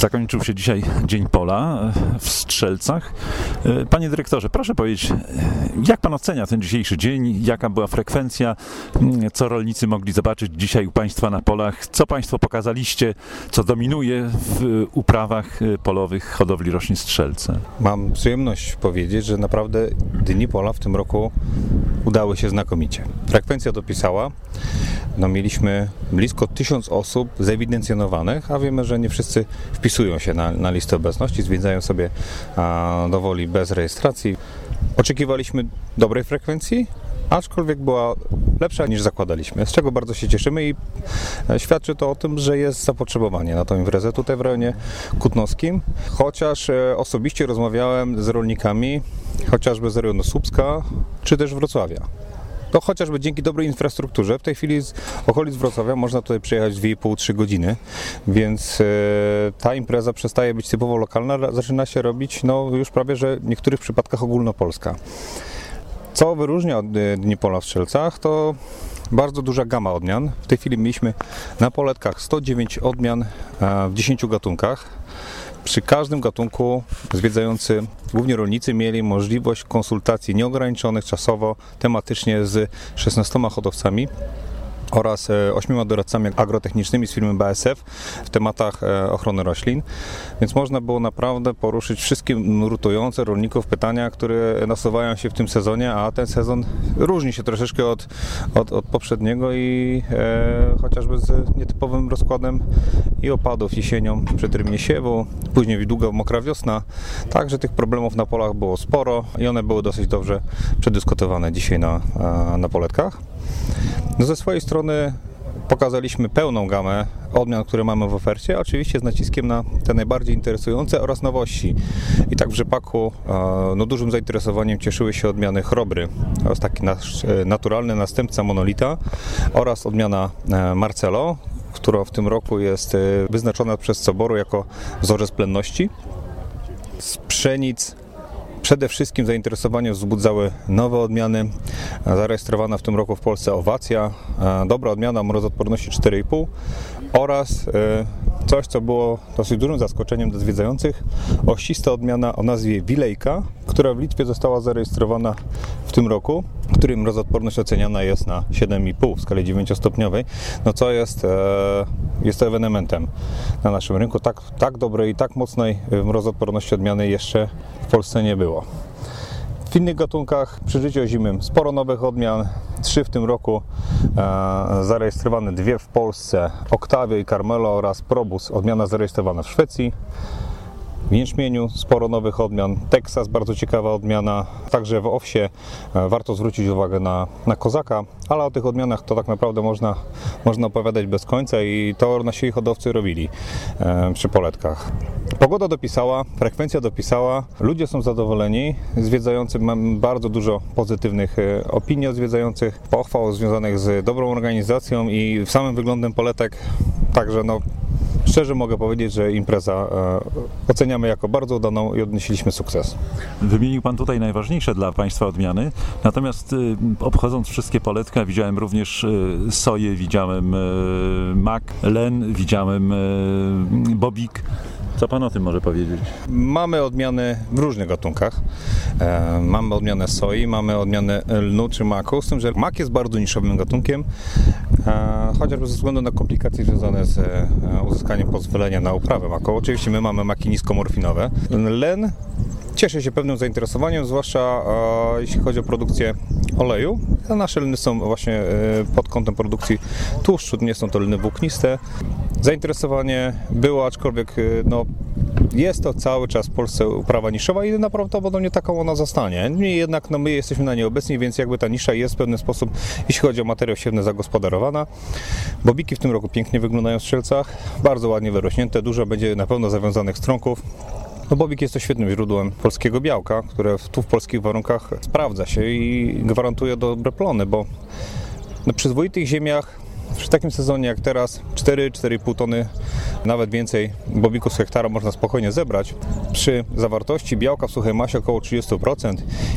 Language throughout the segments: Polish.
Zakończył się dzisiaj Dzień Pola w Strzelcach. Panie dyrektorze, proszę powiedzieć, jak pan ocenia ten dzisiejszy dzień? Jaka była frekwencja? Co rolnicy mogli zobaczyć dzisiaj u państwa na polach? Co państwo pokazaliście, co dominuje w uprawach polowych hodowli roślin Strzelce? Mam przyjemność powiedzieć, że naprawdę Dni Pola w tym roku udały się znakomicie. Frekwencja dopisała. No, mieliśmy blisko tysiąc osób zewidencjonowanych, a wiemy, że nie wszyscy wpisują się na, na listę obecności, zwiedzają sobie a, dowoli bez rejestracji. Oczekiwaliśmy dobrej frekwencji, aczkolwiek była lepsza niż zakładaliśmy, z czego bardzo się cieszymy i e, świadczy to o tym, że jest zapotrzebowanie na tą imprezę tutaj w rejonie kutnowskim, chociaż e, osobiście rozmawiałem z rolnikami, chociażby z rejonu Słupska, czy też Wrocławia. To chociażby dzięki dobrej infrastrukturze. W tej chwili z okolic Wrocławia można tutaj przyjechać 2,5-3 godziny, więc e, ta impreza przestaje być typowo lokalna, zaczyna się robić no, już prawie, że w niektórych przypadkach ogólnopolska. Co wyróżnia od e, Dni Pola w Strzelcach, to bardzo duża gama odmian. W tej chwili mieliśmy na poletkach 109 odmian w 10 gatunkach. Przy każdym gatunku zwiedzający, głównie rolnicy, mieli możliwość konsultacji nieograniczonych czasowo, tematycznie z 16 hodowcami oraz e, ośmioma doradcami agrotechnicznymi z firmy BASF w tematach e, ochrony roślin. Więc można było naprawdę poruszyć wszystkie nurtujące rolników pytania, które nasuwają się w tym sezonie, a ten sezon różni się troszeczkę od, od, od poprzedniego i e, chociażby z nietypowym rozkładem i opadów jesienią przy terminie siewu, później długa mokra wiosna. Także tych problemów na polach było sporo i one były dosyć dobrze przedyskutowane dzisiaj na, na poletkach. No ze swojej strony pokazaliśmy pełną gamę odmian, które mamy w ofercie, oczywiście z naciskiem na te najbardziej interesujące oraz nowości. I tak w rzepaku no, dużym zainteresowaniem cieszyły się odmiany chrobry, oraz taki nasz e, naturalny następca monolita oraz odmiana e, Marcelo, która w tym roku jest e, wyznaczona przez Soboru jako wzorzec plenności. Z pszenic Przede wszystkim zainteresowanie wzbudzały nowe odmiany. Zarejestrowana w tym roku w Polsce owacja, dobra odmiana mrozodporności 4,5 oraz e, coś, co było dosyć dużym zaskoczeniem dla zwiedzających, oścista odmiana o nazwie Wilejka, która w Litwie została zarejestrowana w tym roku, którym mrozodporność oceniana jest na 7,5 w skali 9-stopniowej, no co jest, e, jest to ewenementem na naszym rynku. Tak, tak dobrej i tak mocnej mrozodporności odmiany jeszcze Polsce nie było. W innych gatunkach przy życiu zimym sporo nowych odmian. Trzy w tym roku e, zarejestrowane, dwie w Polsce, Octavia i Carmelo oraz Probus, odmiana zarejestrowana w Szwecji. W jęczmieniu sporo nowych odmian. Teksas bardzo ciekawa odmiana. Także w owsie e, warto zwrócić uwagę na, na kozaka, ale o tych odmianach to tak naprawdę można, można opowiadać bez końca i to nasi hodowcy robili e, przy poletkach. Pogoda dopisała, frekwencja dopisała, ludzie są zadowoleni, zwiedzający mam bardzo dużo pozytywnych e, opinii od zwiedzających, pochwał związanych z dobrą organizacją i samym wyglądem poletek, także no Szczerze mogę powiedzieć, że impreza e, oceniamy jako bardzo udaną i odnieśliśmy sukces. Wymienił Pan tutaj najważniejsze dla Państwa odmiany, natomiast y, obchodząc wszystkie poletka widziałem również y, soję, widziałem y, mak, len, widziałem bobik. Co Pan o tym może powiedzieć? Mamy odmiany w różnych gatunkach. E, mamy odmianę soi, mamy odmianę lnu czy maku, z tym, że mak jest bardzo niszowym gatunkiem, e, chociażby ze względu na komplikacje związane z e, uzyskaniem pozwolenia na uprawę maku. Oczywiście my mamy maki niskomorfinowe. Len cieszy się pewnym zainteresowaniem, zwłaszcza jeśli chodzi o produkcję oleju. A nasze lny są właśnie pod kątem produkcji tłuszczu, nie są to lny włókniste. Zainteresowanie było, aczkolwiek no, jest to cały czas w Polsce uprawa niszowa i prawdopodobnie taką ona zostanie. Niemniej jednak no, my jesteśmy na niej obecni, więc jakby ta nisza jest w pewien sposób, jeśli chodzi o materiał siewny, zagospodarowana. Bobiki w tym roku pięknie wyglądają w strzelcach, bardzo ładnie wyrośnięte, dużo będzie na pewno zawiązanych stronków. No bobik jest to świetnym źródłem polskiego białka, które tu w polskich warunkach sprawdza się i gwarantuje dobre plony, bo na przyzwoitych ziemiach w takim sezonie jak teraz 4-4,5 tony, nawet więcej bobików z hektara można spokojnie zebrać. Przy zawartości białka w suchej masie około 30%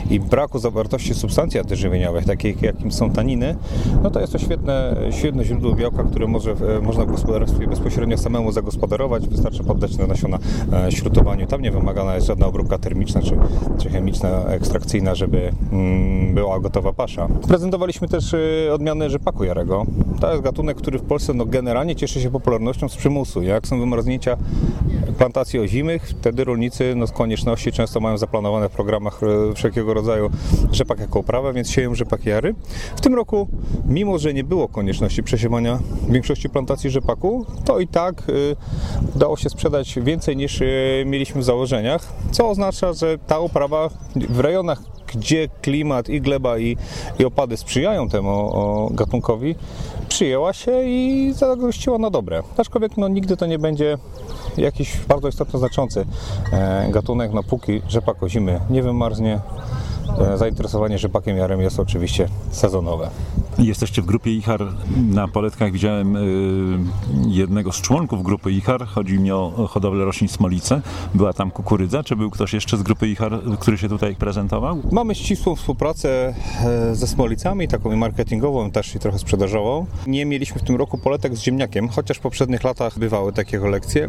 i braku zawartości substancji antyżywieniowych, takich jakim są taniny, no to jest to świetne, świetne źródło białka, które może, e, można w gospodarstwie bezpośrednio samemu zagospodarować. Wystarczy poddać na nasiona e, śrutowaniu. Tam nie wymagana jest żadna obróbka termiczna czy, czy chemiczna, ekstrakcyjna, żeby mm, była gotowa pasza. Prezentowaliśmy też e, odmiany rzepaku jarego. To jest gatunek, który w Polsce no, generalnie cieszy się popularnością z przymusu. Jak są wymarznięcia plantacji ozimych, wtedy rolnicy no, z konieczności często mają zaplanowane w programach e, wszelkiego rodzaju rzepak jako uprawę, więc sieją rzepak jary. W tym roku, mimo że nie było konieczności przesiewania większości plantacji rzepaku, to i tak y, udało się sprzedać więcej niż y, mieliśmy w założeniach, co oznacza, że ta uprawa w rejonach gdzie klimat i gleba i, i opady sprzyjają temu o, gatunkowi, przyjęła się i zagościła na dobre. Aczkolwiek no, nigdy to nie będzie jakiś bardzo istotno znaczący e, gatunek, no póki rzepak ozimy nie wymarznie, e, zainteresowanie rzepakiem jarem jest oczywiście sezonowe. Jesteście w grupie ICHAR. Na poletkach widziałem y, jednego z członków grupy ICHAR. Chodzi mi o hodowlę roślin smolice. Była tam kukurydza. Czy był ktoś jeszcze z grupy ICHAR, który się tutaj prezentował? Mamy ścisłą współpracę e, ze smolicami, taką marketingową, też i trochę sprzedażową. Nie mieliśmy w tym roku poletek z ziemniakiem, chociaż w poprzednich latach bywały takie kolekcje.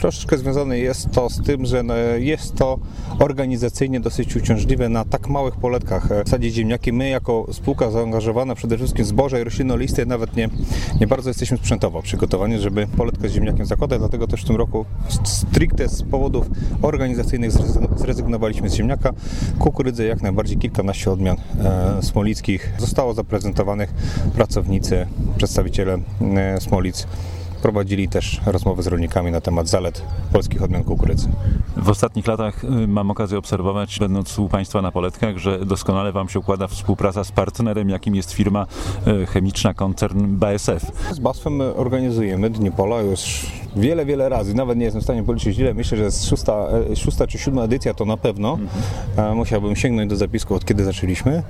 Troszeczkę związane jest to z tym, że no, jest to organizacyjnie dosyć uciążliwe na tak małych poletkach. W zasadzie ziemniaki my jako spółka zaangażowana przede wszystkim zboże i roślinolisty nawet nie, nie bardzo jesteśmy sprzętowo przygotowani, żeby poletkę z ziemniakiem zakładać, dlatego też w tym roku stricte z powodów organizacyjnych zrezygnowaliśmy z ziemniaka. Kukurydzę jak najbardziej kilkanaście odmian e, smolickich zostało zaprezentowanych pracownicy, przedstawiciele e, Smolic prowadzili też rozmowy z rolnikami na temat zalet polskich odmian kukurydzy. W ostatnich latach y, mam okazję obserwować, będąc u Państwa na poletkach, że doskonale Wam się układa współpraca z partnerem, jakim jest firma y, chemiczna, koncern BASF. Z BASF-em organizujemy Dni Pola już wiele, wiele razy. Nawet nie jestem w stanie policzyć ile. Myślę, że jest szósta, e, szósta czy siódma edycja to na pewno. Mhm. Musiałbym sięgnąć do zapisku, od kiedy zaczęliśmy.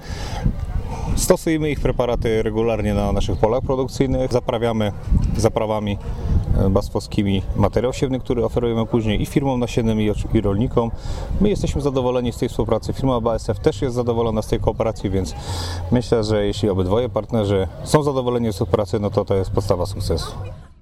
Stosujemy ich preparaty regularnie na naszych polach produkcyjnych. Zaprawiamy zaprawami e, basfowskimi materiał siewny, który oferujemy później i firmom nasiennym i rolnikom. My jesteśmy zadowoleni z tej współpracy. Firma BASF też jest zadowolona z tej kooperacji, więc myślę, że jeśli obydwoje partnerzy są zadowoleni z współpracy, no to to jest podstawa sukcesu.